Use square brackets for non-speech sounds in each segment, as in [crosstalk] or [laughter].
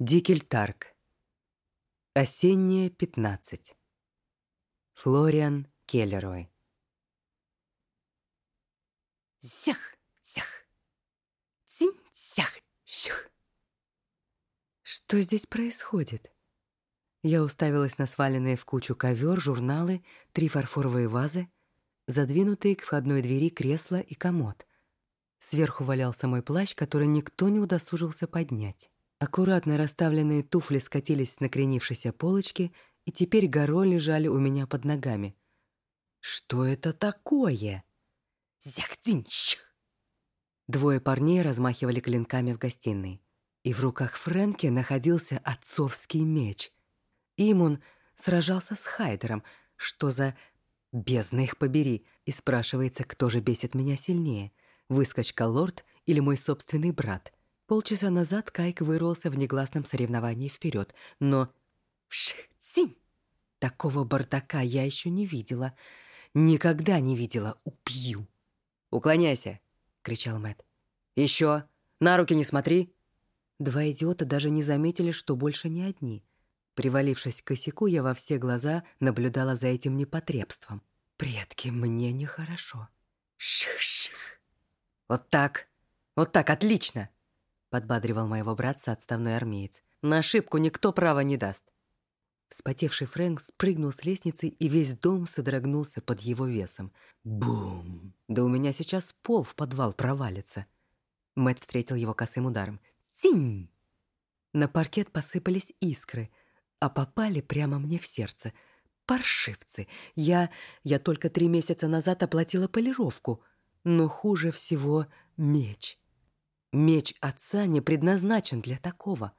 Дикельтарк. Осеннее 15. Флориан Келлерой. Зях, зях. Цинь, зях, шух. Что здесь происходит? Я уставилась на сваленные в кучу ковер, журналы, три фарфоровые вазы, задвинутые к входной двери кресло и комод. Сверху валялся мой плащ, который никто не удосужился поднять. Аккуратно расставленные туфли скатились с накренившейся полочки и теперь горой лежали у меня под ногами. Что это такое? Зях-дзинь-щх. Двое парней размахивали клинками в гостиной. И в руках Фрэнки находился отцовский меч. Им он сражался с Хайдером. Что за бездна их побери? И спрашивается, кто же бесит меня сильнее — выскочка-лорд или мой собственный брат. Полчаса назад Кайк вырвался в негласном соревновании вперед, но... Вших-цинь. Такого бардака я еще не видела. Никогда не видела. Убью. «Уклоняйся!» — кричал Мэт. «Еще! На руки не смотри!» Два идиота даже не заметили, что больше не одни. Привалившись к косяку, я во все глаза наблюдала за этим непотребством. «Предки, мне нехорошо!» Ших-ших. «Вот так! Вот так, отлично!» — подбадривал моего братца отставной армеец. «На ошибку никто права не даст!» Вспотевший Фрэнк спрыгнул с лестницы, и весь дом содрогнулся под его весом. Бум! Да у меня сейчас пол в подвал провалится. Мэт встретил его косым ударом. Цинь! На паркет посыпались искры, а попали прямо мне в сердце. Паршивцы! Я... я только три месяца назад оплатила полировку — но хуже всего меч. Меч отца не предназначен для такого.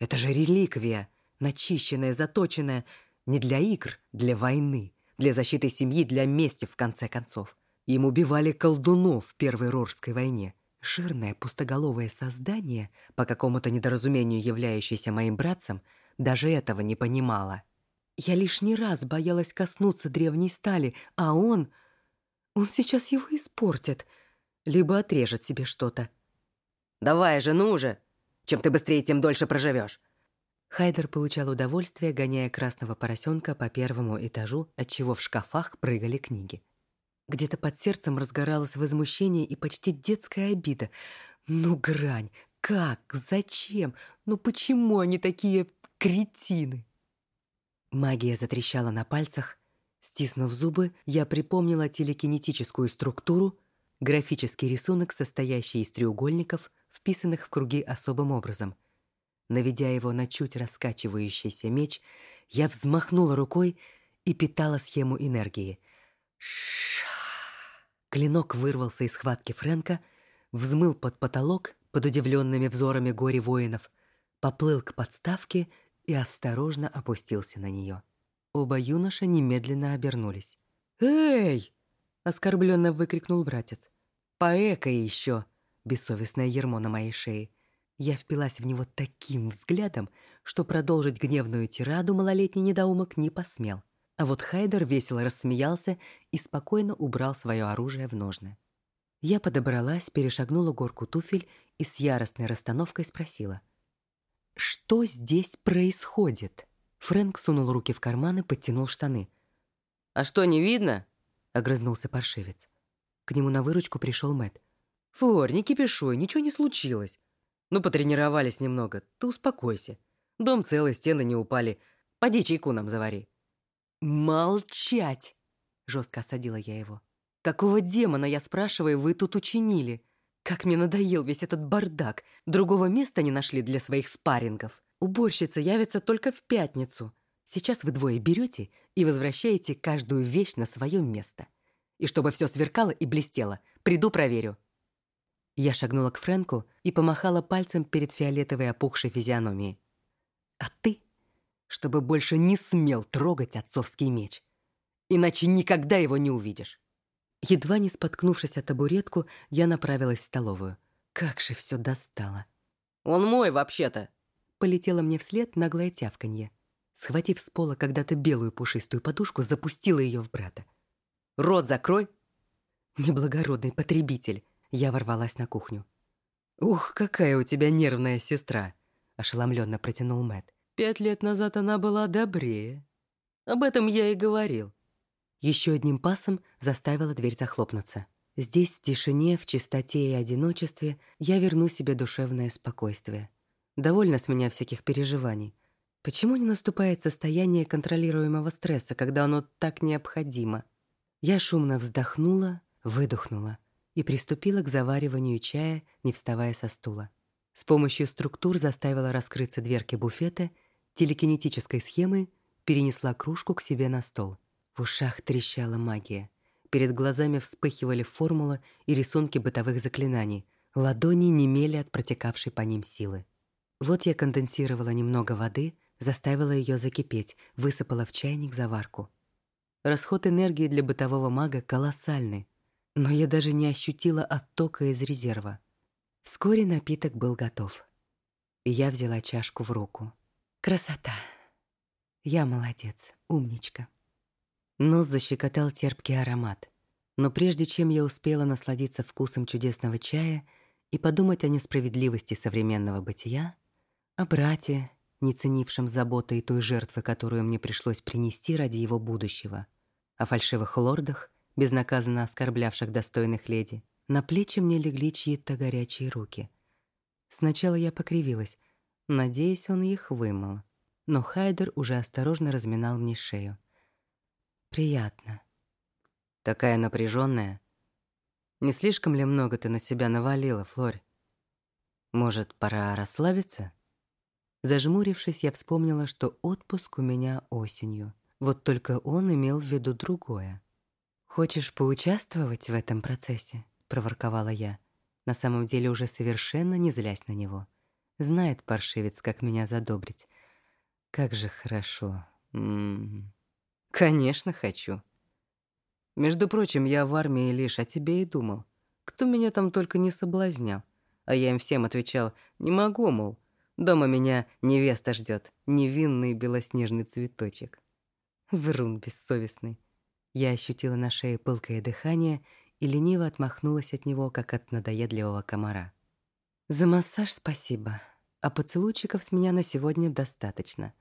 Это же реликвия, начищенная, заточенная не для игр, для войны, для защиты семьи, для мести, в конце концов. Им убивали колдунов в Первой Рорской войне. Жирное пустоголовое создание, по какому-то недоразумению являющееся моим братцем, даже этого не понимало. Я лишний раз боялась коснуться древней стали, а он он сейчас его испортит. Либо отрежет себе что-то. «Давай же, ну же! Чем ты быстрее, тем дольше проживешь!» Хайдер получал удовольствие, гоняя красного поросенка по первому этажу, отчего в шкафах прыгали книги. Где-то под сердцем разгоралось возмущение и почти детская обида. Ну, грань! Как? Зачем? Ну почему они такие кретины? Магия затрещала на пальцах, Стиснув зубы, я припомнила телекинетическую структуру, графический рисунок, состоящий из треугольников, вписанных в круги особым образом. Наведя его на чуть раскачивающийся меч, я взмахнула рукой и питала схему энергии. Ша! Клинок вырвался из схватки Фрэнка, взмыл под потолок под удивленными взорами горе воинов, поплыл к подставке и осторожно опустился на нее. Оба юноши немедленно обернулись. «Эй!» — оскорбленно выкрикнул братец. «Поэкай еще!» — бессовестное ермо на моей шее. Я впилась в него таким взглядом, что продолжить гневную тираду малолетний недоумок не посмел. А вот Хайдер весело рассмеялся и спокойно убрал свое оружие в ножны. Я подобралась, перешагнула горку туфель и с яростной расстановкой спросила. «Что здесь происходит?» Фрэнк сунул руки в карманы, подтянул штаны. «А что, не видно?» — огрызнулся паршивец. К нему на выручку пришел Мэт. «Флор, не кипишуй, ничего не случилось. Ну, потренировались немного, ты успокойся. Дом целый, стены не упали. Поди чайку нам завари». «Молчать!» — жестко осадила я его. «Какого демона, я спрашиваю, вы тут учинили? Как мне надоел весь этот бардак. Другого места не нашли для своих спаррингов». Уборщица явится только в пятницу. Сейчас вы двое берете и возвращаете каждую вещь на свое место. И чтобы все сверкало и блестело, приду проверю». Я шагнула к Фрэнку и помахала пальцем перед фиолетовой опухшей физиономией. «А ты, чтобы больше не смел трогать отцовский меч, иначе никогда его не увидишь». Едва не споткнувшись о табуретку, я направилась в столовую. Как же все достало. «Он мой, вообще-то!» полетело мне вслед наглое тявканье. Схватив с пола когда-то белую пушистую подушку, запустила ее в брата. «Рот закрой!» Неблагородный потребитель. Я ворвалась на кухню. «Ух, какая у тебя нервная сестра!» ошеломленно протянул Мэт. Пять лет назад она была добрее. Об этом я и говорил. Еще одним пасом заставила дверь захлопнуться. Здесь, в тишине, в чистоте и одиночестве, я верну себе душевное спокойствие. Довольно с меня всяких переживаний. Почему не наступает состояние контролируемого стресса, когда оно так необходимо? Я шумно вздохнула, выдохнула и приступила к завариванию чая, не вставая со стула. С помощью структур заставила раскрыться дверки буфета, телекинетической схемы перенесла кружку к себе на стол. В ушах трещала магия. Перед глазами вспыхивали формулы и рисунки бытовых заклинаний. Ладони немели от протекавшей по ним силы. Вот я конденсировала немного воды, заставила ее закипеть, высыпала в чайник заварку. Расход энергии для бытового мага колоссальный, но я даже не ощутила оттока из резерва. Вскоре напиток был готов. И я взяла чашку в руку. Красота. Я молодец, умничка. Нос защекотал терпкий аромат. Но прежде чем я успела насладиться вкусом чудесного чая и подумать о несправедливости современного бытия, о брате, не ценившем заботы и той жертвы, которую мне пришлось принести ради его будущего, о фальшивых лордах, безнаказанно оскорблявших достойных леди, на плечи мне легли чьи-то горячие руки. Сначала я покривилась, надеясь, он их вымыл. Но Хайдер уже осторожно разминал мне шею. Приятно. Такая напряженная. Не слишком ли много ты на себя навалила, Флорь? Может, пора расслабиться? Зажмурившись, я вспомнила, что отпуск у меня осенью. Вот только он имел в виду другое. «Хочешь поучаствовать в этом процессе?» — проворковала я, на самом деле уже совершенно не злясь на него. Знает паршивец, как меня задобрить. Как же хорошо. М -м -м. Конечно, хочу. Между прочим, я в армии лишь о тебе и думал. Кто меня там только не соблазнял. А я им всем отвечал, не могу, мол. Дома меня невеста ждет, невинный белоснежный цветочек. Врун бессовестный. Я ощутила на шее пылкое дыхание и лениво отмахнулась от него, как от надоедливого комара. За массаж спасибо, а поцелуйчиков с меня на сегодня достаточно.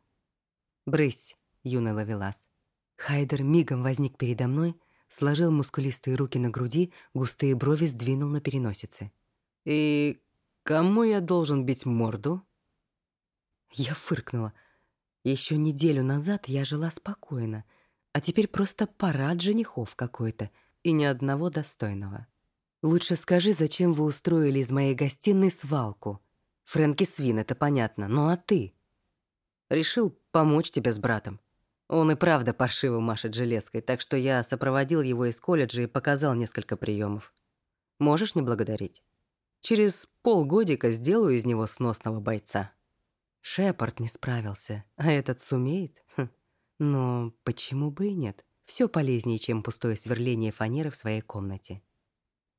Брысь, юный ловелас. Хайдер мигом возник передо мной, сложил мускулистые руки на груди, густые брови сдвинул на переносице. «И кому я должен бить морду?» Я фыркнула. Еще неделю назад я жила спокойно, а теперь просто парад женихов какой-то и ни одного достойного. Лучше скажи, зачем вы устроили из моей гостиной свалку? Фрэнки Свин, это понятно, ну а ты? Решил помочь тебе с братом. Он и правда паршиво машет железкой, так что я сопроводил его из колледжа и показал несколько приемов. Можешь не благодарить. Через полгодика сделаю из него сносного бойца. Шепард не справился, а этот сумеет? Хм. Но почему бы и нет? Все полезнее, чем пустое сверление фанеры в своей комнате.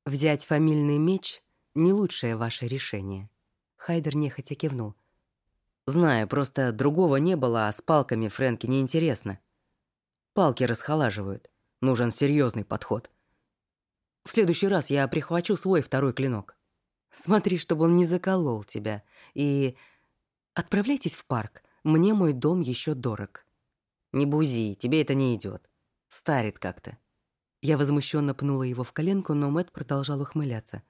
Взять фамильный меч — не лучшее ваше решение. Хайдер нехотя кивнул. Знаю, просто другого не было, а с палками Фрэнки неинтересно. Палки расхолаживают. Нужен серьезный подход. В следующий раз я прихвачу свой второй клинок. Смотри, чтобы он не заколол тебя. И отправляйтесь в парк. Мне мой дом еще дорог. Не бузи, тебе это не идет. Старит как-то. Я возмущенно пнула его в коленку, но Мэт продолжал ухмыляться.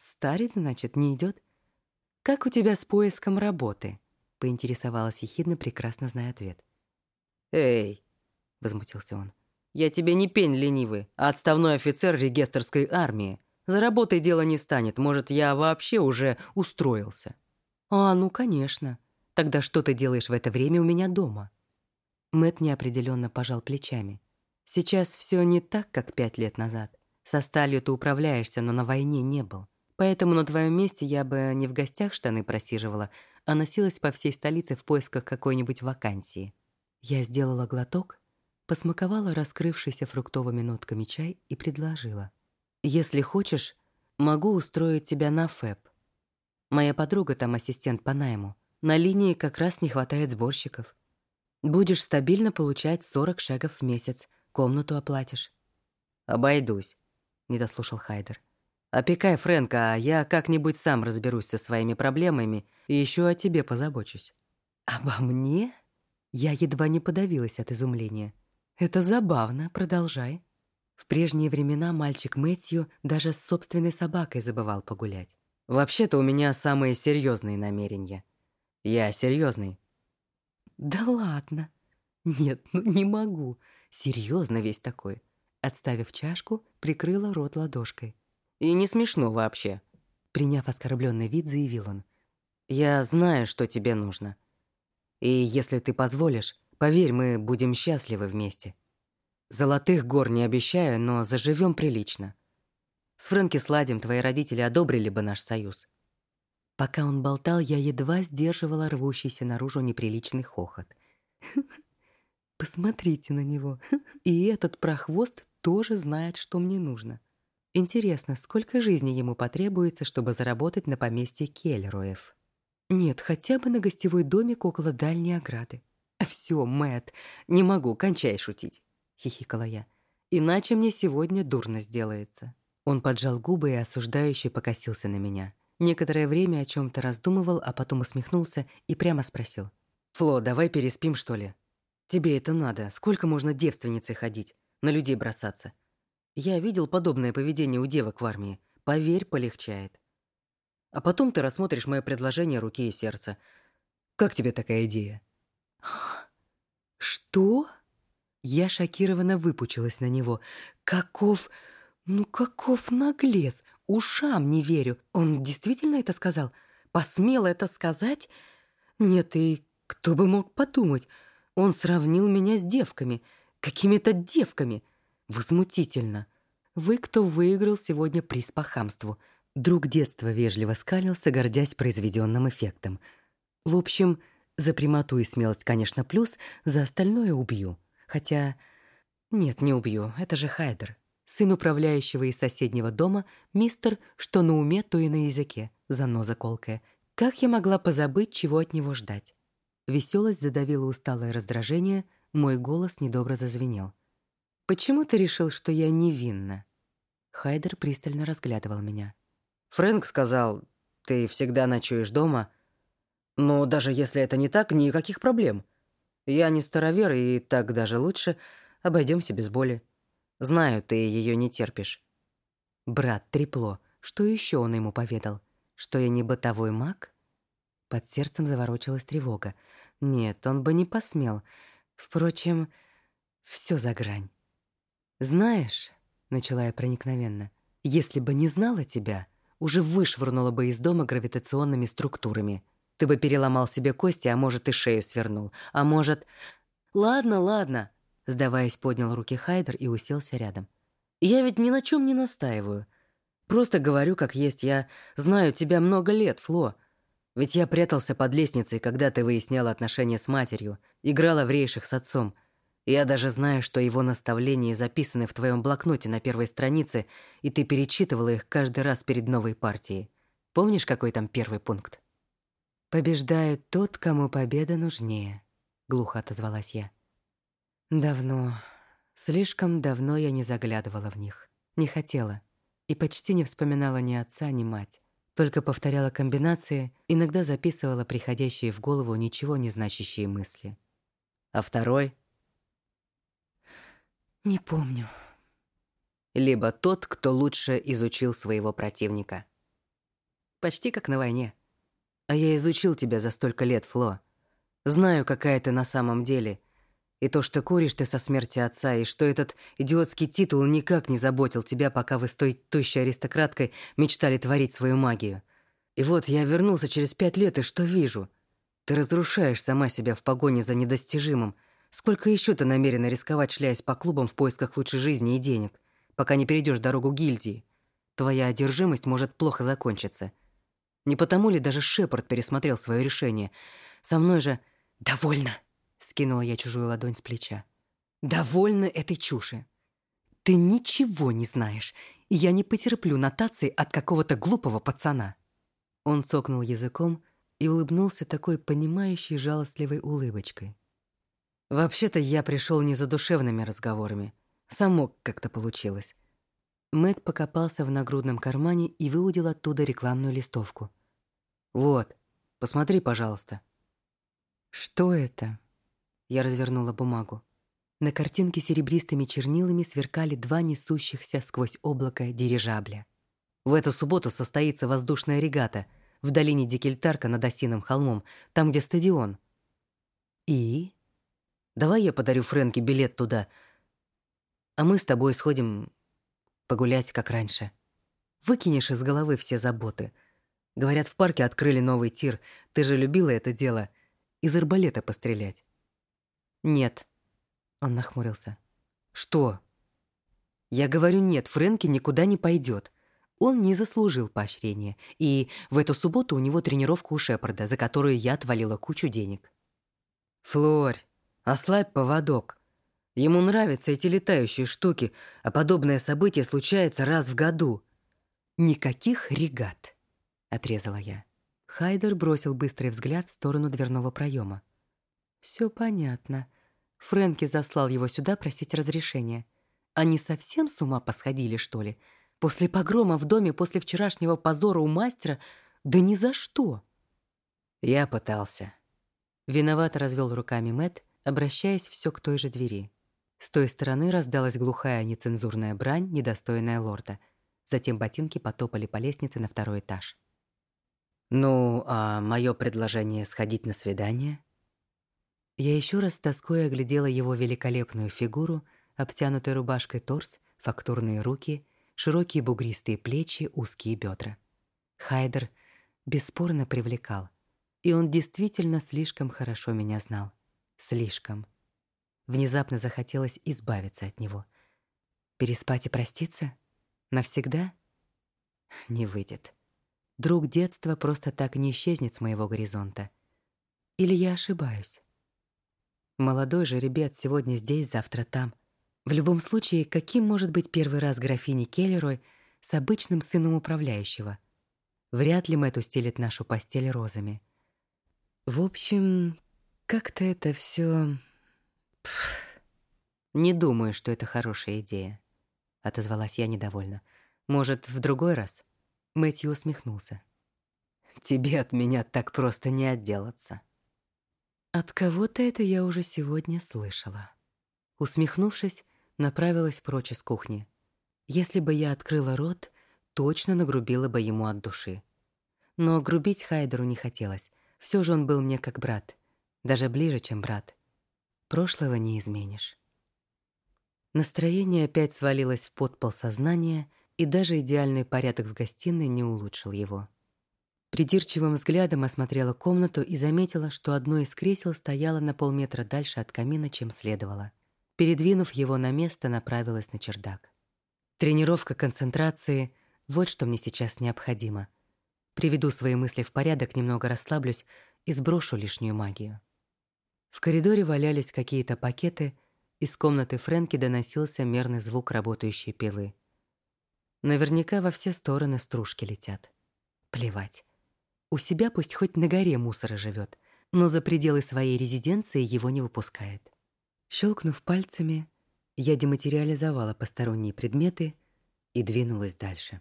Старит, значит, не идет? Как у тебя с поиском работы? — поинтересовалась ехидно, прекрасно зная ответ. «Эй!» — возмутился он. «Я тебе не пень ленивый, а отставной офицер регистрской армии. За работой дело не станет, может, я вообще уже устроился». «А, ну, конечно. Тогда что ты делаешь в это время у меня дома?» Мэт неопределенно пожал плечами. «Сейчас все не так, как пять лет назад. Со сталью ты управляешься, но на войне не был. Поэтому на твоем месте я бы не в гостях штаны просиживала, а носилась по всей столице в поисках какой-нибудь вакансии. Я сделала глоток, посмаковала раскрывшийся фруктовыми нотками чай и предложила. «Если хочешь, могу устроить тебя на ФЭП. Моя подруга там ассистент по найму. На линии как раз не хватает сборщиков. Будешь стабильно получать 40 шагов в месяц, комнату оплатишь». «Обойдусь», — не дослушал Хайдер. Опекай Фрэнка, а я как-нибудь сам разберусь со своими проблемами и еще о тебе позабочусь». «Обо мне?» Я едва не подавилась от изумления. «Это забавно, продолжай». В прежние времена мальчик Мэтью даже с собственной собакой забывал погулять. «Вообще-то у меня самые серьезные намерения. Я серьезный. «Да ладно. Нет, ну не могу. Серьезно весь такой». Отставив чашку, прикрыла рот ладошкой. «И не смешно вообще», — приняв оскорбленный вид, заявил он. «Я знаю, что тебе нужно. И если ты позволишь, поверь, мы будем счастливы вместе. Золотых гор не обещаю, но заживем прилично. С Фрэнки сладим, твои родители одобрили бы наш союз». Пока он болтал, я едва сдерживала рвущийся наружу неприличный хохот. [laughs] Посмотрите на него. [laughs] И этот прохвост тоже знает, что мне нужно. Интересно, сколько жизни ему потребуется, чтобы заработать на поместье Келлероев? Нет, хотя бы на гостевой домик около дальней ограды. Все, Мэт, не могу, кончай шутить, хихикала я. Иначе мне сегодня дурно сделается. Он поджал губы и осуждающе покосился на меня. Некоторое время о чем то раздумывал, а потом усмехнулся и прямо спросил: "Фло, давай переспим, что ли? Тебе это надо? Сколько можно девственницей ходить, на людей бросаться? Я видел подобное поведение у девок в армии. Поверь, полегчает. А потом ты рассмотришь мое предложение руки и сердца. Как тебе такая идея? Что? Я шокированно выпучилась на него. Каков, ну каков наглец! Ушам не верю. Он действительно это сказал? Посмел это сказать? Нет, и кто бы мог подумать? Он сравнил меня с девками, какими-то девками. Возмутительно. Вы кто выиграл сегодня приз по хамству? Друг детства вежливо скалился, гордясь произведенным эффектом. В общем, за прямоту и смелость, конечно, плюс, за остальное убью. Хотя... Нет, не убью, это же Хайдер. Сын управляющего из соседнего дома, мистер, что на уме, то и на языке, заноза колкая. Как я могла позабыть, чего от него ждать? Веселость задавила усталое раздражение, мой голос недобро зазвенел. «Почему ты решил, что я невинна?» Хайдер пристально разглядывал меня. Фрэнк сказал, ты всегда ночуешь дома. Но даже если это не так, никаких проблем. Я не старовер, и так даже лучше. Обойдемся без боли. Знаю, ты ее не терпишь. Брат трепло. Что еще он ему поведал? Что я не бытовой маг? Под сердцем заворочилась тревога. Нет, он бы не посмел. Впрочем, все за грань. Знаешь, начала я проникновенно. Если бы не знала тебя, уже вышвырнула бы из дома гравитационными структурами. Ты бы переломал себе кости, а может, и шею свернул. А может... Ладно, ладно. Сдаваясь, поднял руки Хайдер и уселся рядом. Я ведь ни на чем не настаиваю. Просто говорю, как есть. Я знаю тебя много лет, Фло. Ведь я прятался под лестницей, когда ты выясняла отношения с матерью, играла в рейших с отцом. Я даже знаю, что его наставления записаны в твоем блокноте на первой странице, и ты перечитывала их каждый раз перед новой партией. Помнишь, какой там первый пункт? Побеждает тот, кому победа нужнее, глухо отозвалась я. Давно, слишком давно я не заглядывала в них, не хотела и почти не вспоминала ни отца, ни мать. Только повторяла комбинации, иногда записывала приходящие в голову ничего не значащие мысли. А второй не помню. Либо тот, кто лучше изучил своего противника. Почти как на войне. А я изучил тебя за столько лет, Фло. Знаю, какая ты на самом деле. И то, что куришь ты со смерти отца, и что этот идиотский титул никак не заботил тебя, пока вы с той тощей аристократкой мечтали творить свою магию. И вот я вернулся через пять лет, и что вижу? Ты разрушаешь сама себя в погоне за недостижимым, Сколько еще ты намерена рисковать, шляясь по клубам в поисках лучшей жизни и денег, пока не перейдешь дорогу гильдии? Твоя одержимость может плохо закончиться. Не потому ли даже Шепард пересмотрел свое решение? Со мной же... «Довольно!» — скинула я чужую ладонь с плеча. «Довольно этой чуши. Ты ничего не знаешь, и я не потерплю нотации от какого-то глупого пацана». Он цокнул языком и улыбнулся такой понимающей жалостливой улыбочкой. Вообще-то я пришел не за душевными разговорами. Само как-то получилось. Мэт покопался в нагрудном кармане и выудил оттуда рекламную листовку. «Вот, посмотри, пожалуйста». «Что это?» Я развернула бумагу. На картинке серебристыми чернилами сверкали два несущихся сквозь облако дирижабля. В эту субботу состоится воздушная регата в долине Дикельтарка над Осиным холмом, там, где стадион. И? Давай я подарю Фрэнке билет туда, а мы с тобой сходим погулять, как раньше. Выкинешь из головы все заботы. Говорят, в парке открыли новый тир. Ты же любила это дело. Из арбалета пострелять. Нет. Он нахмурился. Что? Я говорю, нет, Фрэнки никуда не пойдет. Он не заслужил поощрения. И в эту субботу у него тренировка у Шепарда, за которую я отвалила кучу денег. Флорь, ослабь поводок. Ему нравятся эти летающие штуки, а подобное событие случается раз в году. Никаких регат, отрезала я. Хайдер бросил быстрый взгляд в сторону дверного проема. Все понятно. Фрэнки заслал его сюда просить разрешения. Они совсем с ума посходили, что ли? После погрома в доме, после вчерашнего позора у мастера? Да ни за что. Я пытался. Виновато развел руками Мэт, обращаясь все к той же двери. С той стороны раздалась глухая нецензурная брань, недостойная лорда. Затем ботинки потопали по лестнице на второй этаж. «Ну, а мое предложение сходить на свидание?» Я еще раз с тоской оглядела его великолепную фигуру, обтянутой рубашкой торс, фактурные руки, широкие бугристые плечи, узкие бедра. Хайдер бесспорно привлекал, и он действительно слишком хорошо меня знал. Слишком. Внезапно захотелось избавиться от него. Переспать и проститься? Навсегда? Не выйдет. Друг детства просто так не исчезнет с моего горизонта. Или я ошибаюсь? Молодой же ребят сегодня здесь, завтра там. В любом случае, каким может быть первый раз графини Келлерой с обычным сыном управляющего? Вряд ли Мэтт устелит нашу постель розами. В общем, как-то это все «Не думаю, что это хорошая идея», — отозвалась я недовольно. «Может, в другой раз?» Мэтью усмехнулся. «Тебе от меня так просто не отделаться». От кого-то это я уже сегодня слышала. Усмехнувшись, направилась прочь из кухни. Если бы я открыла рот, точно нагрубила бы ему от души. Но грубить Хайдеру не хотелось. Все же он был мне как брат, даже ближе, чем брат. Прошлого не изменишь. Настроение опять свалилось в подпол сознания, и даже идеальный порядок в гостиной не улучшил его. Придирчивым взглядом осмотрела комнату и заметила, что одно из кресел стояло на полметра дальше от камина, чем следовало. Передвинув его на место, направилась на чердак. Тренировка концентрации — вот что мне сейчас необходимо. Приведу свои мысли в порядок, немного расслаблюсь и сброшу лишнюю магию. В коридоре валялись какие-то пакеты, из комнаты Фрэнки доносился мерный звук работающей пилы. Наверняка во все стороны стружки летят. Плевать. У себя пусть хоть на горе мусора живет, но за пределы своей резиденции его не выпускает. Щелкнув пальцами, я дематериализовала посторонние предметы и двинулась дальше.